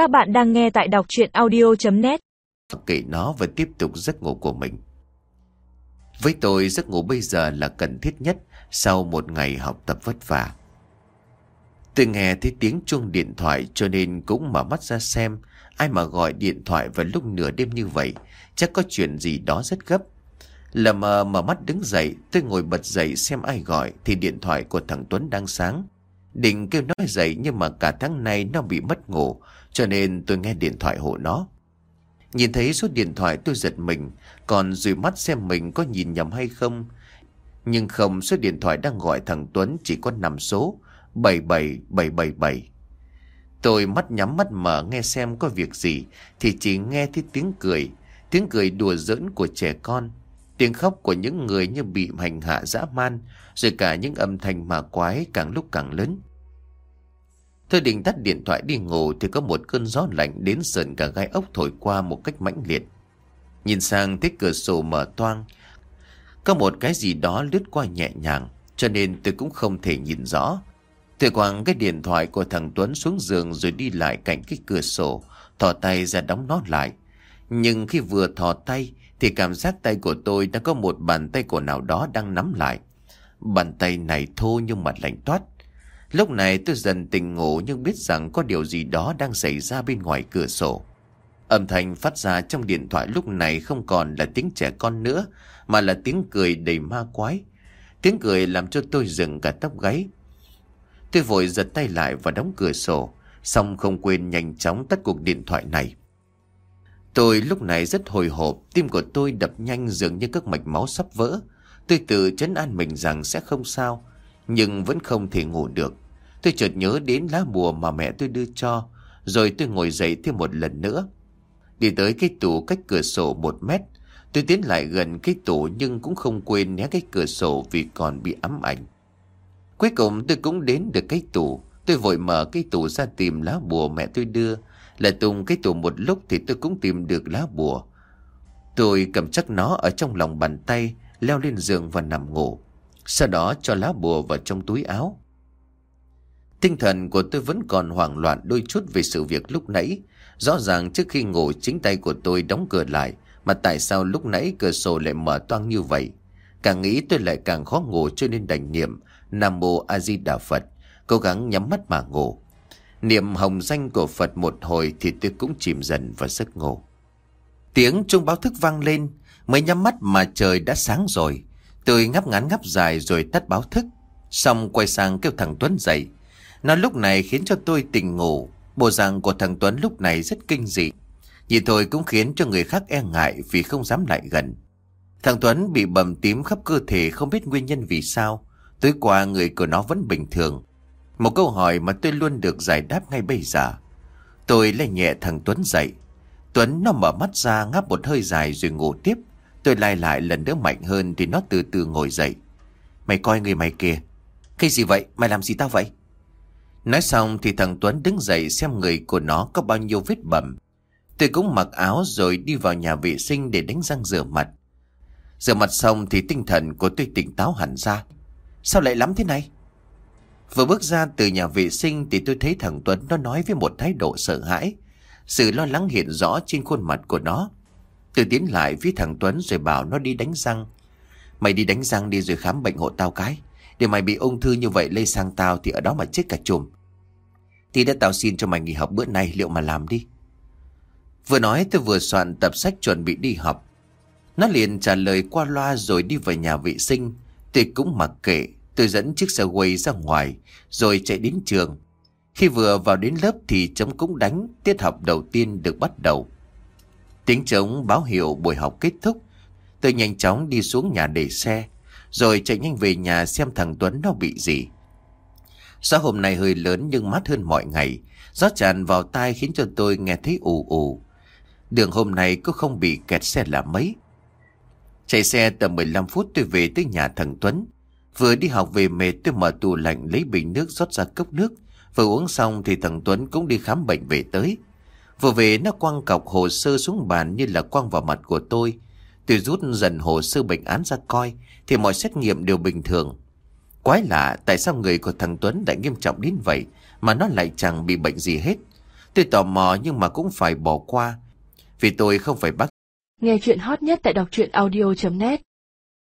Các bạn đang nghe tại đọc chuyện audio.net Kệ nó và tiếp tục giấc ngủ của mình. Với tôi, giấc ngủ bây giờ là cần thiết nhất sau một ngày học tập vất vả. Tôi nghe thấy tiếng chuông điện thoại cho nên cũng mở mắt ra xem ai mà gọi điện thoại vào lúc nửa đêm như vậy chắc có chuyện gì đó rất gấp. Lầm mà mở mắt đứng dậy, tôi ngồi bật dậy xem ai gọi thì điện thoại của thằng Tuấn đang sáng. Định kêu nói dậy nhưng mà cả tháng nay nó bị mất ngủ cho nên tôi nghe điện thoại hộ nó. Nhìn thấy số điện thoại tôi giật mình còn dùi mắt xem mình có nhìn nhầm hay không. Nhưng không số điện thoại đang gọi thằng Tuấn chỉ có 5 số 77777. Tôi mắt nhắm mắt mở nghe xem có việc gì thì chỉ nghe thấy tiếng cười, tiếng cười đùa giỡn của trẻ con, tiếng khóc của những người như bị hành hạ dã man, rồi cả những âm thanh mà quái càng lúc càng lớn. Thôi định tắt điện thoại đi ngủ thì có một cơn gió lạnh đến sờn cả gai ốc thổi qua một cách mãnh liệt. Nhìn sang thấy cửa sổ mở toang, có một cái gì đó lướt qua nhẹ nhàng, cho nên tôi cũng không thể nhìn rõ. Tôi quăng cái điện thoại của thằng Tuấn xuống giường rồi đi lại cạnh cái cửa sổ, thò tay ra đóng nó lại. Nhưng khi vừa thò tay thì cảm giác tay của tôi đã có một bàn tay của nào đó đang nắm lại. Bàn tay này thô nhưng mà lạnh toát. Lúc này tôi dần tỉnh ngủ nhưng biết rằng có điều gì đó đang xảy ra bên ngoài cửa sổ. Âm thanh phát ra trong điện thoại lúc này không còn là tiếng trẻ con nữa, mà là tiếng cười đầy ma quái. Tiếng cười làm cho tôi dừng cả tóc gáy. Tôi vội giật tay lại và đóng cửa sổ, xong không quên nhanh chóng tắt cuộc điện thoại này. Tôi lúc này rất hồi hộp, tim của tôi đập nhanh dường như các mạch máu sắp vỡ. Tôi tự chấn an mình rằng sẽ không sao, nhưng vẫn không thể ngủ được. Tôi chợt nhớ đến lá bùa mà mẹ tôi đưa cho, rồi tôi ngồi dậy thêm một lần nữa. Đi tới cái tủ cách cửa sổ một mét, tôi tiến lại gần cái tủ nhưng cũng không quên né cái cửa sổ vì còn bị ám ảnh. Cuối cùng tôi cũng đến được cái tủ, tôi vội mở cái tủ ra tìm lá bùa mẹ tôi đưa. Lại tung cái tủ một lúc thì tôi cũng tìm được lá bùa. Tôi cầm chắc nó ở trong lòng bàn tay, leo lên giường và nằm ngủ. Sau đó cho lá bùa vào trong túi áo. Tinh thần của tôi vẫn còn hoảng loạn đôi chút về sự việc lúc nãy. Rõ ràng trước khi ngủ chính tay của tôi đóng cửa lại, mà tại sao lúc nãy cửa sổ lại mở toang như vậy? Càng nghĩ tôi lại càng khó ngủ cho nên đành niệm Nam Mô A Di Đà Phật, cố gắng nhắm mắt mà ngủ. Niệm hồng danh của Phật một hồi thì tôi cũng chìm dần vào giấc ngủ. Tiếng chuông báo thức vang lên, mới nhắm mắt mà trời đã sáng rồi. Tôi ngắp ngắn ngắp dài rồi tắt báo thức. Xong quay sang kêu thằng Tuấn dậy. Nó lúc này khiến cho tôi tỉnh ngủ. Bộ dạng của thằng Tuấn lúc này rất kinh dị. Nhìn thôi cũng khiến cho người khác e ngại vì không dám lại gần. Thằng Tuấn bị bầm tím khắp cơ thể không biết nguyên nhân vì sao. Tối qua người của nó vẫn bình thường. Một câu hỏi mà tôi luôn được giải đáp ngay bây giờ. Tôi lại nhẹ thằng Tuấn dậy. Tuấn nó mở mắt ra ngáp một hơi dài rồi ngủ tiếp. Tôi lai lại lần nữa mạnh hơn thì nó từ từ ngồi dậy. Mày coi người mày kìa. Cái gì vậy? Mày làm gì tao vậy? Nói xong thì thằng Tuấn đứng dậy xem người của nó có bao nhiêu vết bầm. Tôi cũng mặc áo rồi đi vào nhà vệ sinh để đánh răng rửa mặt. Rửa mặt xong thì tinh thần của tôi tỉnh táo hẳn ra. Sao lại lắm thế này? Vừa bước ra từ nhà vệ sinh thì tôi thấy thằng Tuấn nó nói với một thái độ sợ hãi. Sự lo lắng hiện rõ trên khuôn mặt của nó. Tôi tiến lại với thằng Tuấn rồi bảo nó đi đánh răng. Mày đi đánh răng đi rồi khám bệnh hộ tao cái. Để mày bị ung thư như vậy lây sang tao thì ở đó mà chết cả chùm. Thì đã tao xin cho mày nghỉ học bữa nay liệu mà làm đi. Vừa nói tôi vừa soạn tập sách chuẩn bị đi học. Nó liền trả lời qua loa rồi đi về nhà vệ sinh. Tôi cũng mặc kệ, tôi dẫn chiếc xe quay ra ngoài, rồi chạy đến trường. Khi vừa vào đến lớp thì chấm cũng đánh, tiết học đầu tiên được bắt đầu. Tiếng trống báo hiệu buổi học kết thúc. Tôi nhanh chóng đi xuống nhà để xe, rồi chạy nhanh về nhà xem thằng Tuấn nó bị gì. Gió hôm nay hơi lớn nhưng mát hơn mọi ngày. Gió tràn vào tai khiến cho tôi nghe thấy ù ù. Đường hôm nay cũng không bị kẹt xe là mấy. Chạy xe tầm 15 phút tôi về tới nhà thằng Tuấn. Vừa đi học về mệt tôi mở tủ lạnh lấy bình nước rót ra cốc nước. Vừa uống xong thì thằng Tuấn cũng đi khám bệnh về tới. Vừa về, nó quăng cọc hồ sơ xuống bàn như là quăng vào mặt của tôi. Tôi rút dần hồ sơ bệnh án ra coi, thì mọi xét nghiệm đều bình thường. Quái lạ, tại sao người của thằng Tuấn lại nghiêm trọng đến vậy mà nó lại chẳng bị bệnh gì hết. Tôi tò mò nhưng mà cũng phải bỏ qua. Vì tôi không phải bác. Nghe chuyện hot nhất tại đọc truyện audio.net